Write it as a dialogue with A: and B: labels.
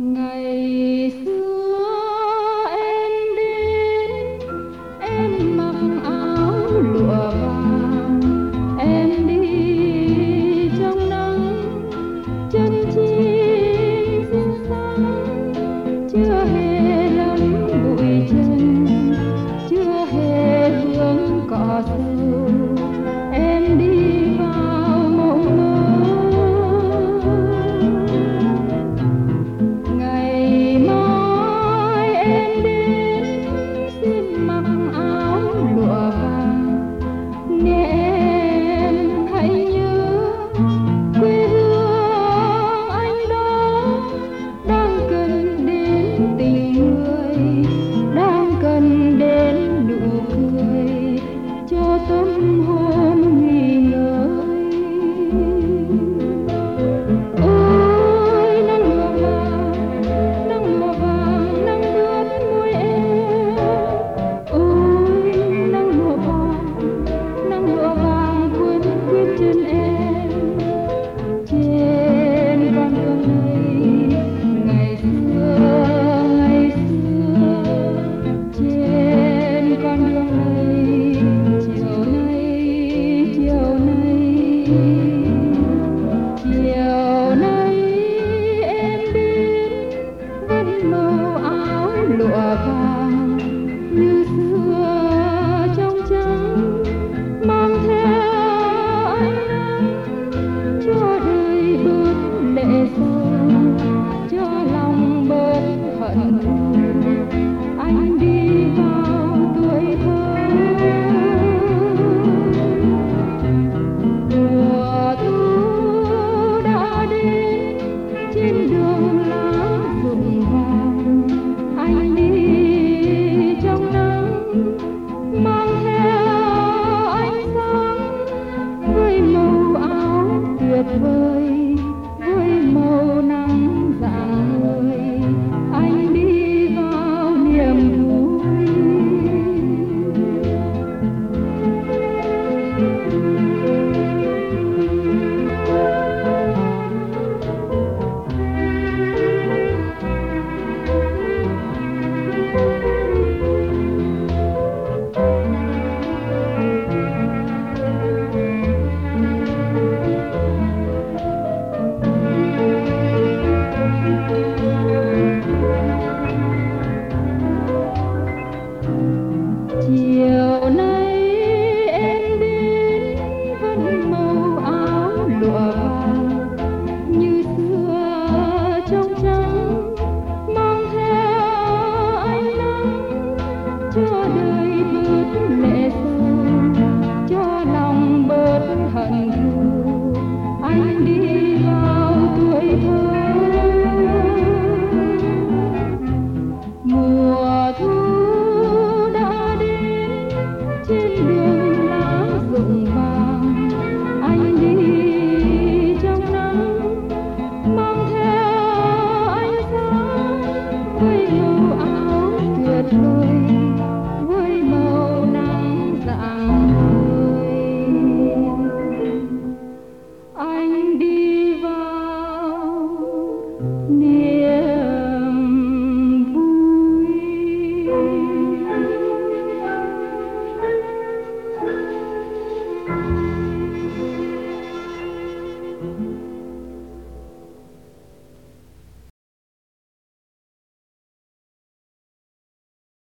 A: ngày xưa em đến, em mặc áo lụa vàng. Em đi trong nắng, chân chim xinh xắn. Chưa hề lắm bụi chân, chưa hề hương cỏ xưa. chiều nay em đến vẫn màu áo lụa ướt lệ sâu cho lòng bớt hận thù. Anh đi vào tuổi thơ. Mùa thu đã đến, trên đường lá rụng vàng. Anh đi trong nắng, mang theo ánh sáng với màu áo tuyệt vời.